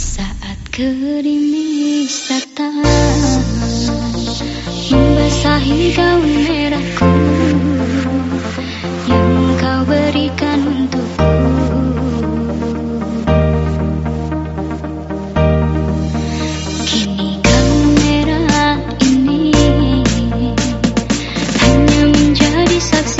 Saat gerimis datang Membasahi gaun merahku Yang kau berikan untukku. Kini kau merah ini Hanya menjadi saksi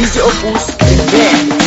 DJ Opus, and yeah.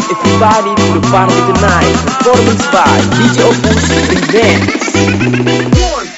Everybody to the party tonight. Performance by DJ Opus Revenge.